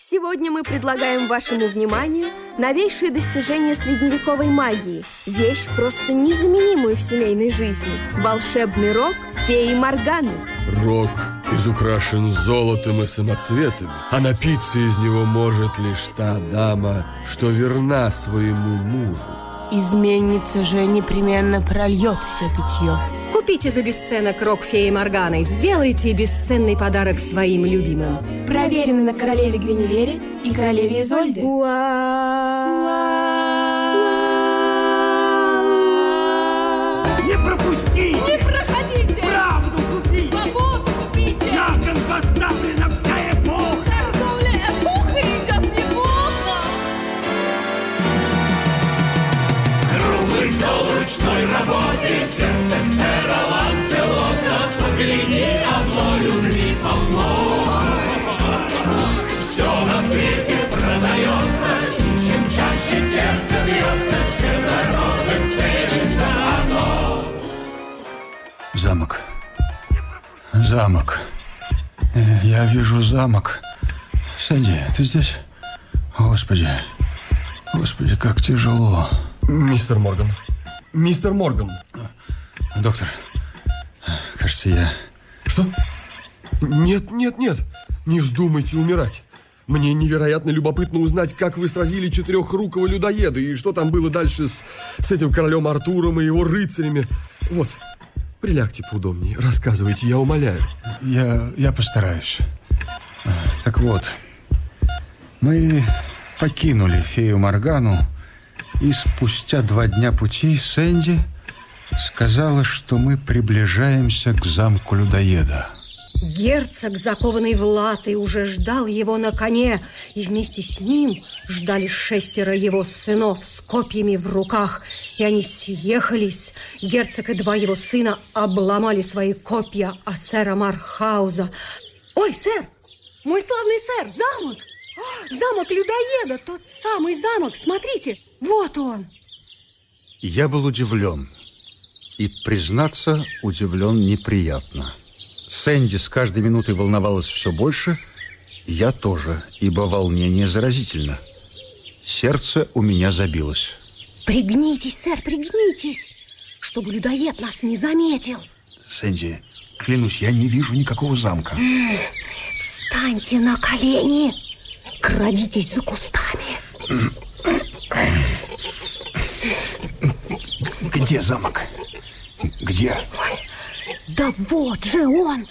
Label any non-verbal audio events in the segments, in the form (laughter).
Сегодня мы предлагаем вашему вниманию новейшие достижения средневековой магии. Вещь, просто незаменимую в семейной жизни. Волшебный рог феи Морганы. Рог изукрашен золотом и самоцветами, а напиться из него может лишь та дама, что верна своему мужу. Изменница же непременно прольет все питье. Купите за бесценок рог феи Морганы. Сделайте бесценный подарок своим любимым. Проверено на королеве Гвиневере и королеве Изольде. Не Я вижу замок. Сэнди, ты здесь? Господи. Господи, как тяжело. Мистер Морган. Мистер Морган. Доктор, кажется, я... Что? Нет, нет, нет. Не вздумайте умирать. Мне невероятно любопытно узнать, как вы сразили четырехрукого людоеда и что там было дальше с, с этим королем Артуром и его рыцарями. Вот, прилягте поудобнее, рассказывайте, я умоляю. Я, я постараюсь. А, Так вот, мы покинули фею Моргану, и спустя два дня пути Сэнди сказала, что мы приближаемся к замку людоеда. Герцог, закованный в латы, уже ждал его на коне, и вместе с ним ждали шестеро его сынов с копьями в руках, и они съехались. Герцог и два его сына обломали свои копья, а сэра Мархауза... Ой, сэр! Мой славный сэр, замок! Замок людоеда, тот самый замок, смотрите, вот он! Я был удивлен. И, признаться, удивлен неприятно. Сэнди с каждой минутой волновалась все больше, я тоже, ибо волнение заразительно. Сердце у меня забилось. Пригнитесь, сэр, пригнитесь, чтобы людоед нас не заметил. Сэнди, клянусь, я не вижу никакого замка. Встаньте на колени, крадитесь за кустами. Где замок? Где? Да вот же он!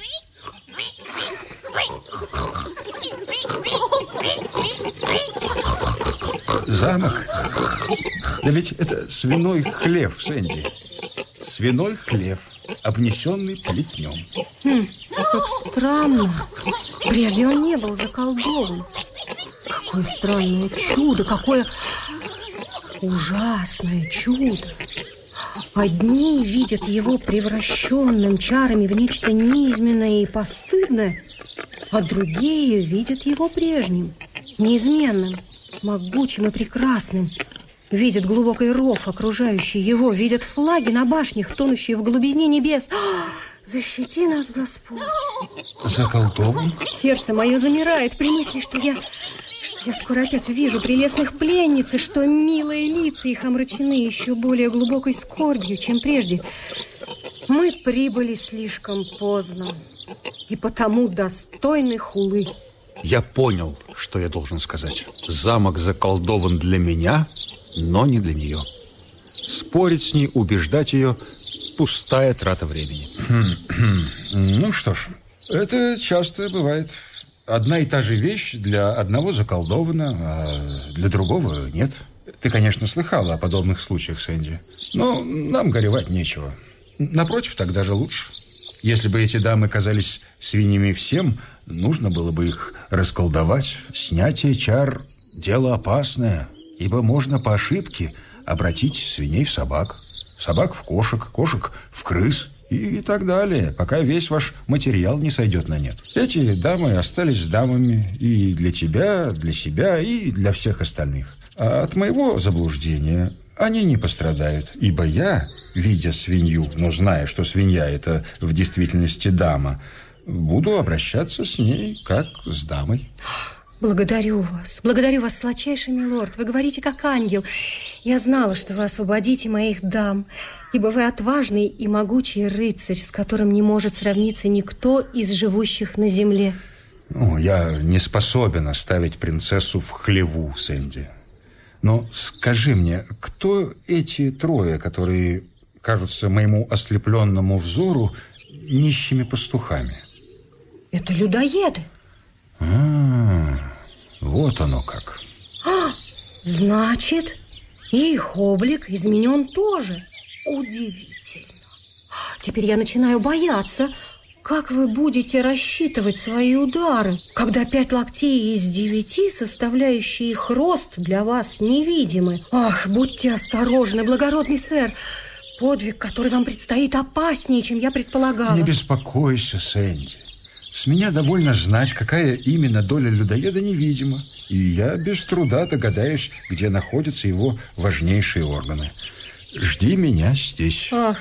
Замок? Да ведь это свиной хлев, Сэнди. Свиной хлев, обнесенный плетнем. Как странно. Прежде он не был заколдован. Какое странное чудо, какое ужасное чудо. Одни видят его превращенным чарами в нечто низменное и постыдное, а другие видят его прежним, неизменным, могучим и прекрасным. Видят глубокий ров, окружающий его, видят флаги на башнях, тонущие в глубизне небес. А, Защити нас, Господь! Заколдован? Сердце мое замирает при мысли, что я, что я скоро опять увижу прелестных пленниц, и что милые лица их омрачены еще более глубокой скорбью, чем прежде. Мы прибыли слишком поздно, и потому достойны хулы. Я понял, что я должен сказать. Замок заколдован для меня, но не для нее. Спорить с ней, убеждать ее – пустая трата времени. ну что ж, это часто бывает. Одна и та же вещь для одного заколдована, а для другого нет. Ты, конечно, слыхала о подобных случаях, Сэнди. Но нам горевать нечего. Напротив, так даже лучше. Если бы эти дамы казались свиньями всем, нужно было бы их расколдовать. Снятие чар – дело опасное, ибо можно по ошибке обратить свиней в собак, собак в кошек, кошек в крыс и так далее, пока весь ваш материал не сойдет на нет. Эти дамы остались дамами и для тебя, для себя, и для всех остальных. А от моего заблуждения они не пострадают, ибо я, видя свинью, но зная, что свинья – это в действительности дама, буду обращаться с ней как с дамой. Благодарю вас, благодарю вас, сладчайший милорд. Вы говорите как ангел. Я знала, что вы освободите моих дам, ибо вы отважный и могучий рыцарь, с которым не может сравниться никто из живущих на земле. Ну, я не способен оставить принцессу в хлеву, Сэнди. Но скажи мне, кто эти трое, которые кажутся моему ослепленному взору нищими пастухами? Это людоеды. А, вот оно как. А, значит, их облик изменен тоже. Удивительно. Теперь я начинаю бояться. Как вы будете рассчитывать свои удары, когда пять локтей из девяти, составляющие их рост, для вас невидимы? Ах, будьте осторожны, благородный сэр. Подвиг, который вам предстоит, опаснее, чем я предполагала. Не беспокойся, Сэнди. С меня довольно знать, какая именно доля людоеда невидима. И я без труда догадаюсь, где находятся его важнейшие органы. Жди меня здесь. Ах,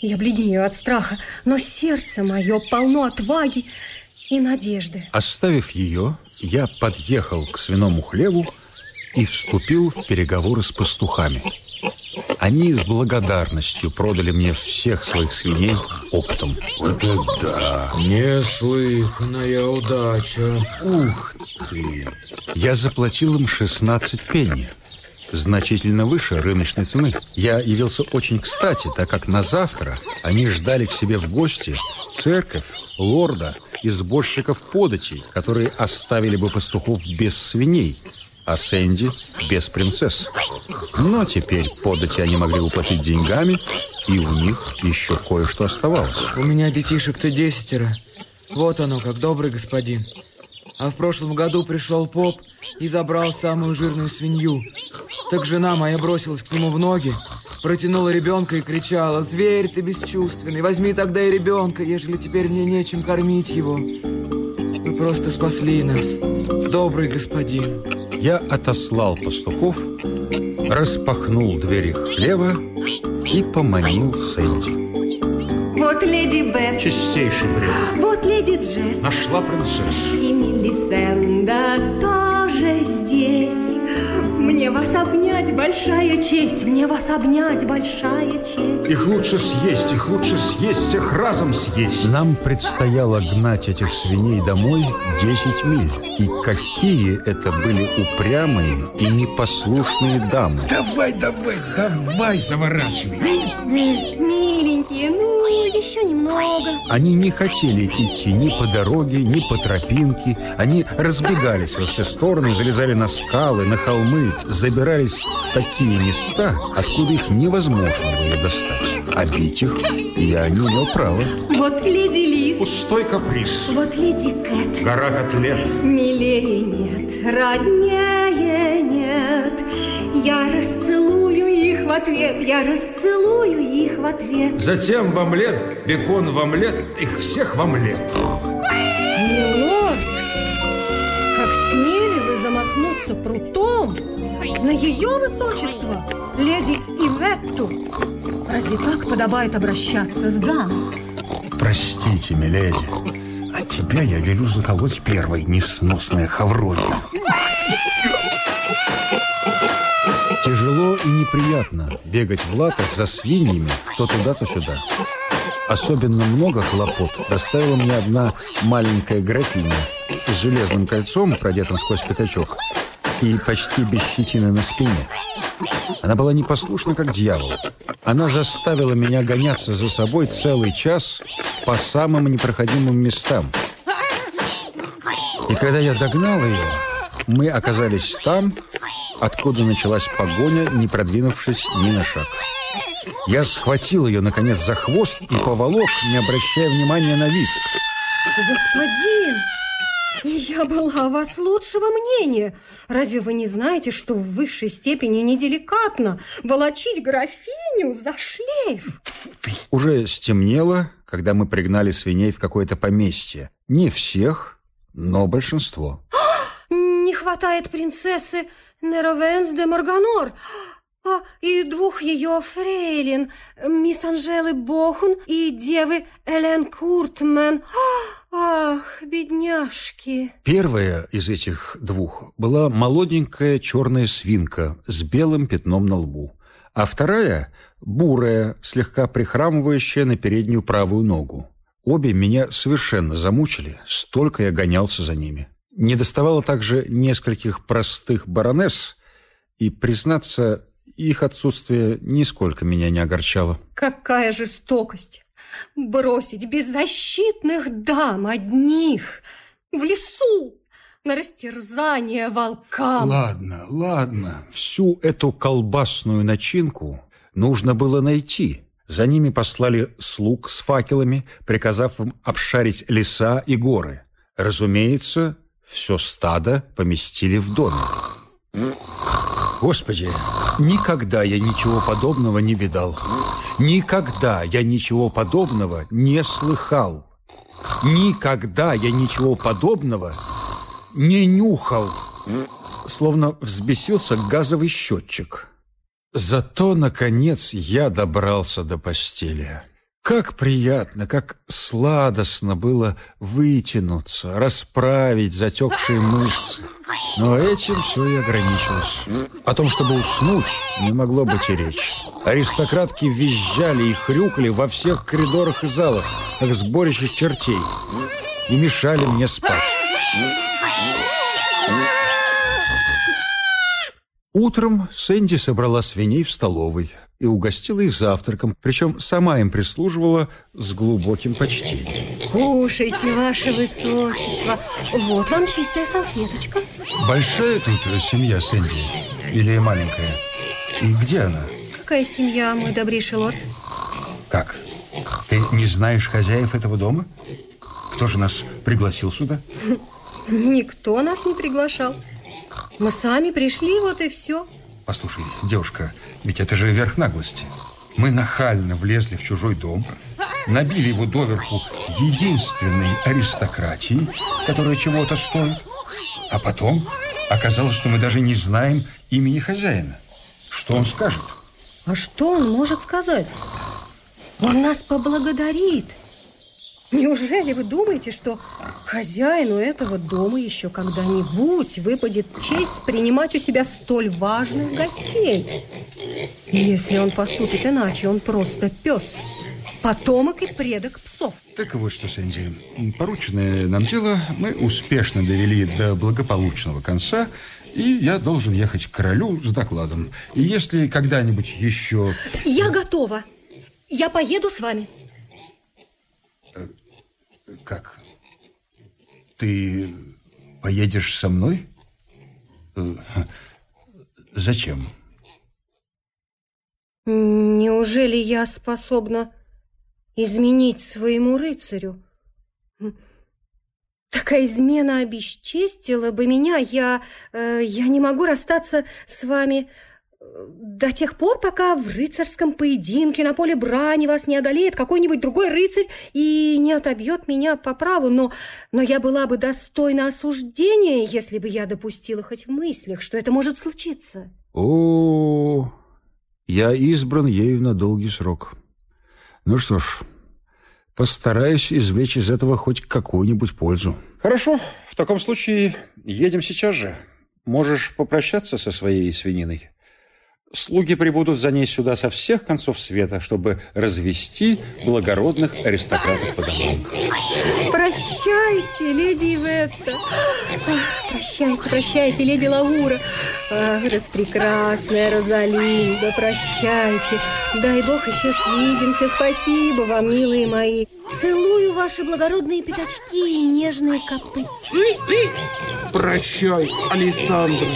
я бледнею от страха, но сердце мое полно отваги и надежды. Оставив ее, я подъехал к свиному хлеву и вступил в переговоры с пастухами. Они с благодарностью продали мне всех своих свиней оптом. Вот это да! Неслыханная удача. Ух ты! Я заплатил им 16 пенни. Значительно выше рыночной цены. Я явился очень кстати, так как на завтра они ждали к себе в гости церковь, лорда и сборщиков податей, которые оставили бы пастухов без свиней, а Сэнди без принцесс. Но теперь подати они могли уплатить деньгами, и у них еще кое-что оставалось. У меня детишек-то десятеро. Вот оно, как добрый господин. А в прошлом году пришел поп и забрал самую жирную свинью. Так жена моя бросилась к нему в ноги, протянула ребенка и кричала, «Зверь ты бесчувственный, возьми тогда и ребенка, ежели теперь мне нечем кормить его». Вы просто спасли нас, добрый господин. Я отослал пастухов, распахнул двери хлева и поманил Сэнди. Вот леди Бет, Чистейший бред. вот леди Джесс. Нашла принцессу. И Мелисенда тоже здесь. Мне вас обнять большая честь, мне вас обнять большая честь. Их лучше съесть, их лучше съесть, всех разом съесть. Нам предстояло гнать этих свиней домой 10 миль. И какие это были упрямые и непослушные дамы. Давай, давай, давай, заворачивай. Миленькие, ну еще немного. Они не хотели идти ни по дороге, ни по тропинке. Они разбегались во все стороны, залезали на скалы, на холмы, забирались в такие места, откуда их невозможно было достать. А бить их я не имел права. Вот леди Лис, Пустой каприз. вот леди Кэт. Гора котлет. Милее нет, роднее нет. Я расцелую в ответ, я расцелую их в ответ. Затем в омлет, бекон в омлет, их всех в омлет. Милорд, как смели вы замахнуться прутом на ее высочество, леди Иветту. Разве так подобает обращаться с дамой? Простите, миледи, а тебя я велю заколоть первой, несносная хавронья. Тяжело и неприятно бегать в латах за свиньями то туда, то сюда. Особенно много хлопот доставила мне одна маленькая графиня с железным кольцом, продетым сквозь пятачок, и почти без щетины на спине. Она была непослушна, как дьявол. Она заставила меня гоняться за собой целый час по самым непроходимым местам. И когда я догнал ее, мы оказались там, откуда началась погоня, не продвинувшись ни на шаг. Я схватил ее, наконец, за хвост и поволок, не обращая внимания на виск. Господин, я была о вас лучшего мнения. Разве вы не знаете, что в высшей степени неделикатно волочить графиню за шлейф? Уже стемнело, когда мы пригнали свиней в какое-то поместье. Не всех, но большинство. Хватает принцессы Неровенс де Морганор. а, и двух ее фрейлин, мисс Анжелы Бохун и девы Элен Куртмен. Ах, бедняжки. Первая из этих двух была молоденькая черная свинка с белым пятном на лбу, а вторая – бурая, слегка прихрамывающая на переднюю правую ногу. Обе меня совершенно замучили, столько я гонялся за ними. Не доставало также нескольких простых баронесс, и, признаться, их отсутствие нисколько меня не огорчало. Какая жестокость! Бросить беззащитных дам одних в лесу на растерзание волкам. Ладно, ладно. Всю эту колбасную начинку нужно было найти. За ними послали слуг с факелами, приказав им обшарить леса и горы. Разумеется, все стадо поместили в доме. Господи, никогда я ничего подобного не видал. Никогда я ничего подобного не слыхал. Никогда я ничего подобного не нюхал. Словно взбесился газовый счетчик. Зато, наконец, я добрался до постели. Как приятно, как сладостно было вытянуться, расправить затекшие мышцы. Но этим все и ограничилось. О том, чтобы уснуть, не могло быть и речи. Аристократки визжали и хрюкали во всех коридорах и залах, как сборище чертей, и мешали мне спать. Утром Сэнди собрала свиней в столовой и угостила их завтраком, причем сама им прислуживала с глубоким почтением. Кушайте, ваше высочество. Вот вам чистая салфеточка. Большая тут семья Сэнди или маленькая? И где она? Какая семья, мой добрейший лорд? Как? Ты не знаешь хозяев этого дома? Кто же нас пригласил сюда? Никто нас не приглашал. Мы сами пришли, вот и все. Послушай, девушка, ведь это же верх наглости. Мы нахально влезли в чужой дом, набили его доверху единственной аристократией, которая чего-то стоит, а потом оказалось, что мы даже не знаем имени хозяина. Что он скажет? А что он может сказать? Он нас поблагодарит. Неужели вы думаете, что хозяину этого дома еще когда-нибудь выпадет честь принимать у себя столь важных гостей? Если он поступит иначе, он просто пес. Потомок и предок псов. Так вот что, Сэнди, порученное нам дело мы успешно довели до благополучного конца, и я должен ехать к королю с докладом. И если когда-нибудь еще... Я готова. Я поеду с вами. Как? Ты поедешь со мной? Э, зачем? Неужели я способна изменить своему рыцарю? Такая измена обесчестила бы меня. Я, э, я не могу расстаться с вами до тех пор, пока в рыцарском поединке на поле брани вас не одолеет какой-нибудь другой рыцарь и не отобьет меня по праву, но, но я была бы достойна осуждения, если бы я допустила хоть в мыслях, что это может случиться. О, я избран ею на долгий срок. Ну что ж, постараюсь извлечь из этого хоть какую-нибудь пользу. Хорошо, в таком случае едем сейчас же. Можешь попрощаться со своей свининой. Слуги прибудут за ней сюда со всех концов света, чтобы развести благородных аристократов по домам. Прощайте, леди Иветта. Прощайте, прощайте, леди Лаура. Ах, распрекрасная Розалинда, прощайте. Дай бог еще свидимся. Спасибо вам, милые мои. Целую ваши благородные пятачки и нежные копытцы. Прощай, Александр.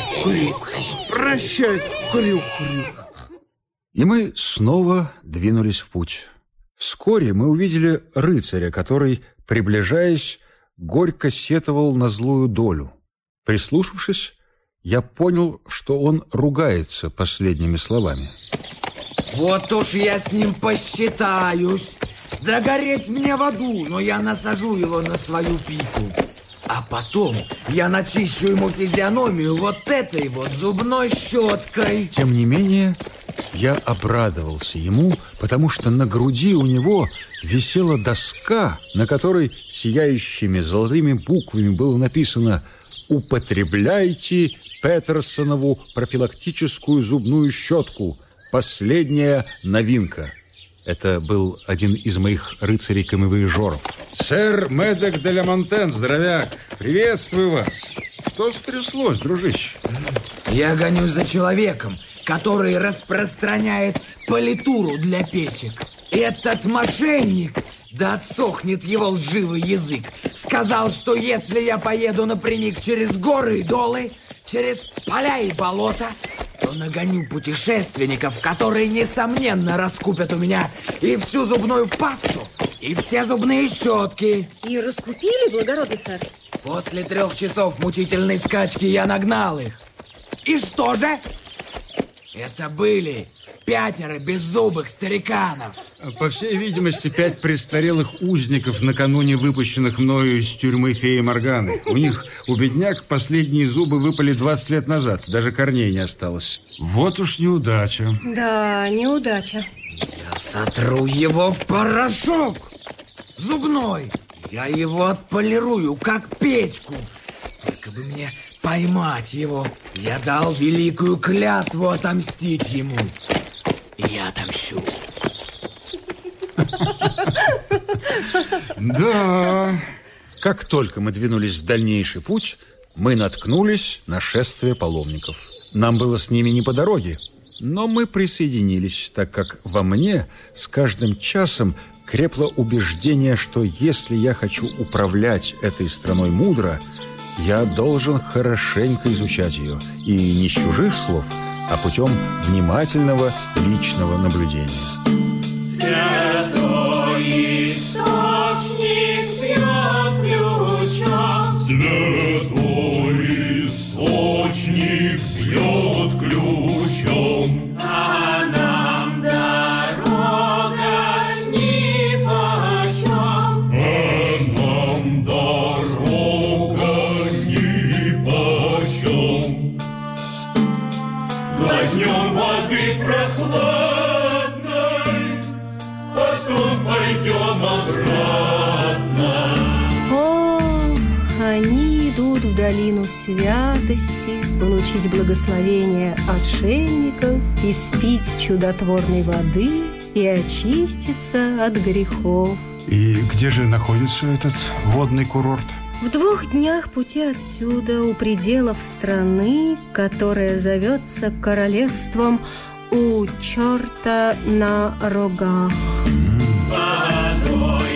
Прощай, Хрюк-Хрюк. И мы снова двинулись в путь. Вскоре мы увидели рыцаря, который, приближаясь, горько сетовал на злую долю. Прислушавшись, я понял, что он ругается последними словами. Вот уж я с ним посчитаюсь. Да гореть мне в аду, но я насажу его на свою пику. А потом я начищу ему физиономию вот этой вот зубной щеткой. Тем не менее, Я обрадовался ему, потому что на груди у него висела доска, на которой сияющими золотыми буквами было написано «Употребляйте Петерсонову профилактическую зубную щетку. Последняя новинка». Это был один из моих рыцарей-камевоежоров. Сэр Медек де ля Монтен, здоровяк, приветствую вас. Что стряслось, дружище? Я гонюсь за человеком, который распространяет политуру для печек. Этот мошенник, да отсохнет его лживый язык, сказал, что если я поеду напрямик через горы и долы, через поля и болота, то нагоню путешественников, которые, несомненно, раскупят у меня и всю зубную пасту, и все зубные щетки. И раскупили, благородный сэр? После трех часов мучительной скачки я нагнал их. И что же? Это были пятеро беззубых стариканов. По всей видимости, пять престарелых узников, накануне выпущенных мною из тюрьмы феи Морганы. У них, у бедняк, последние зубы выпали 20 лет назад. Даже корней не осталось. Вот уж неудача. Да, неудача. Я сотру его в порошок. Зубной. Я его отполирую, как печку. Только бы мне поймать его. Я дал великую клятву отомстить ему. И я отомщу. (laughs) Да. Как только мы двинулись в дальнейший путь, мы наткнулись на шествие паломников. Нам было с ними не по дороге, но мы присоединились, так как во мне с каждым часом крепло убеждение, что если я хочу управлять этой страной мудро, я должен хорошенько изучать ее, и не с чужих слов, а путем внимательного личного наблюдения. Святости, получить благословение отшельников, и спить чудотворной воды, и очиститься от грехов. И где же находится этот водный курорт? В двух днях пути отсюда, у пределов страны, которая зовется королевством у черта на рогах. Водой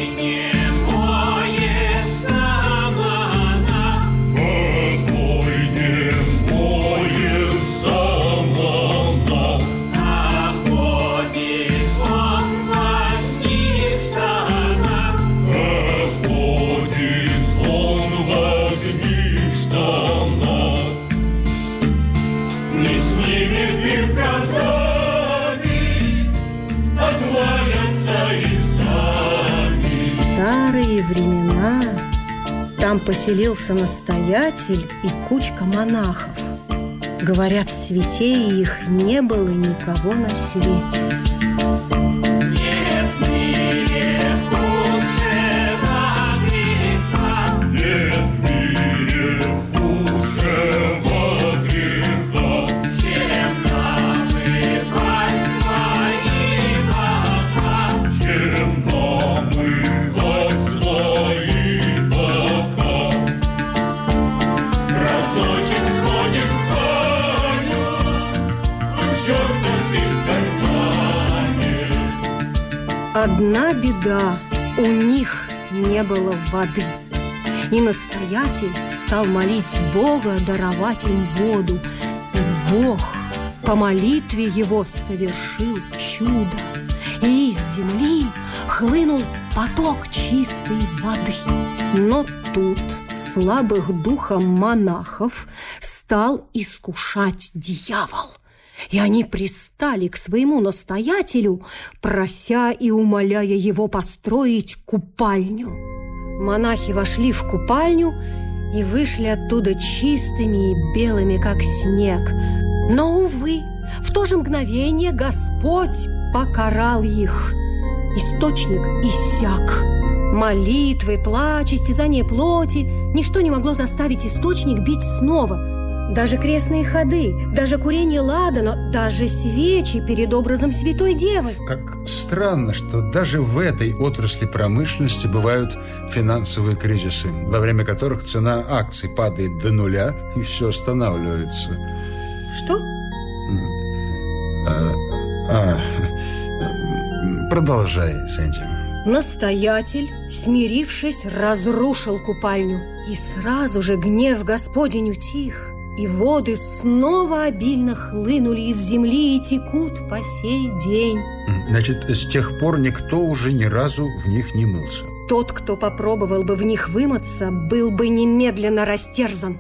поселился настоятель и кучка монахов. Говорят, святее их не было никого на свете. Одна беда, у них не было воды. И настоятель стал молить Бога даровать им воду. И Бог по молитве его совершил чудо. И из земли хлынул поток чистой воды. Но тут слабых духом монахов стал искушать дьявол. И они пристали к своему настоятелю, прося и умоляя его построить купальню. Монахи вошли в купальню и вышли оттуда чистыми и белыми, как снег. Но, увы, в то же мгновение Господь покарал их. Источник иссяк. Молитвы, плач, истязание плоти Ничто не могло заставить источник бить снова Даже крестные ходы, даже курение ладана Даже свечи перед образом Святой Девы Как странно, что даже в этой отрасли промышленности бывают финансовые кризисы Во время которых цена акций падает до нуля и все останавливается Что? А, а, продолжай с этим Настоятель, смирившись, разрушил купальню. И сразу же гнев Господень утих, и воды снова обильно хлынули из земли и текут по сей день. Значит, с тех пор никто уже ни разу в них не мылся. Тот, кто попробовал бы в них вымыться, был бы немедленно растерзан.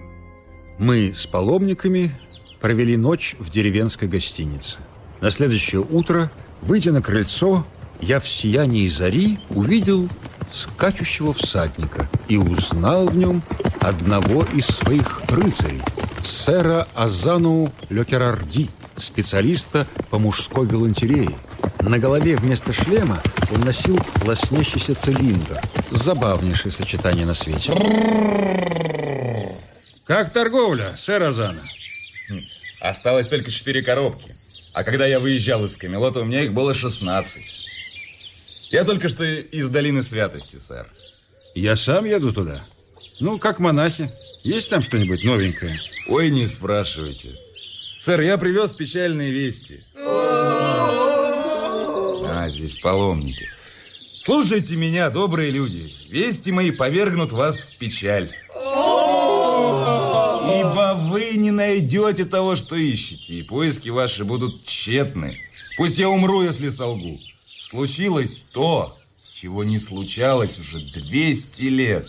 Мы с паломниками провели ночь в деревенской гостинице. На следующее утро, выйдя на крыльцо, я в сиянии зари увидел скачущего всадника и узнал в нем одного из своих рыцарей, сэра Азану Лекерарди, специалиста по мужской галантерее. На голове вместо шлема он носил лоснящийся цилиндр. Забавнейшее сочетание на свете. Как торговля, сэр Азана? Осталось только четыре коробки. А когда я выезжал из Камелота, у меня их было 16. Я только что из Долины Святости, сэр. Я сам еду туда. Ну, как монахи. Есть там что-нибудь новенькое? Ой, не спрашивайте. Сэр, я привез печальные вести. А, здесь паломники. Слушайте меня, добрые люди. Вести мои повергнут вас в печаль. Ибо вы не найдете того, что ищете, и поиски ваши будут тщетны. Пусть я умру, если солгу. Случилось то, чего не случалось уже 200 лет.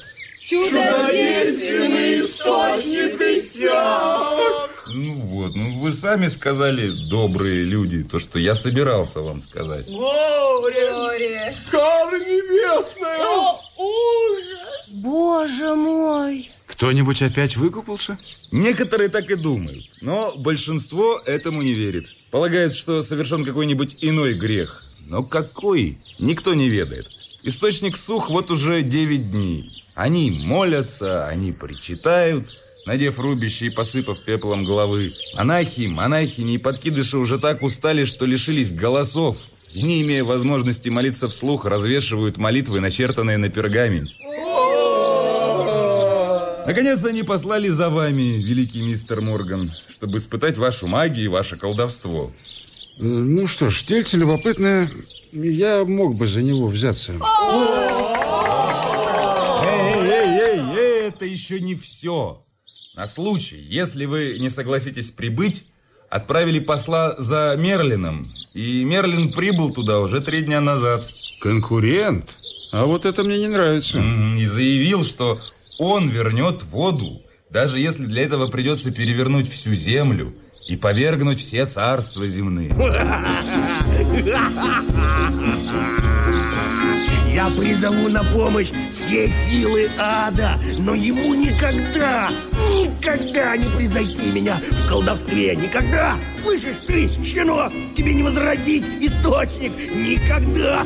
Чудодейственный источник иссяк! Ну вот, ну вы сами сказали, добрые люди, то, что я собирался вам сказать. Горе! Горе! Кара небесная! О, ужас! Боже мой! Кто-нибудь опять выкупался? Некоторые так и думают, но большинство этому не верит. Полагают, что совершен какой-нибудь иной грех. Но какой? Никто не ведает. Источник сух вот уже 9 дней. Они молятся, они причитают, надев рубище и посыпав пеплом головы. Монахи, монахини и подкидыши уже так устали, что лишились голосов. И не имея возможности молиться вслух, развешивают молитвы, начертанные на пергаменте. Наконец они послали за вами, великий мистер Морган, чтобы испытать вашу магию и ваше колдовство. Ну что ж, дельце любопытное, я мог бы за него взяться. Эй, эй, эй, эй, это еще не все. На случай, если вы не согласитесь прибыть, отправили посла за Мерлином. И Мерлин прибыл туда уже три дня назад. Конкурент? А вот это мне не нравится. И заявил, что он вернет воду, даже если для этого придется перевернуть всю землю и повергнуть все царства земные. Я призову на помощь все силы ада, но ему никогда, никогда не превзойти меня в колдовстве. Никогда! Слышишь ты, щенок, тебе не возродить источник! Никогда!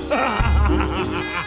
(laughs)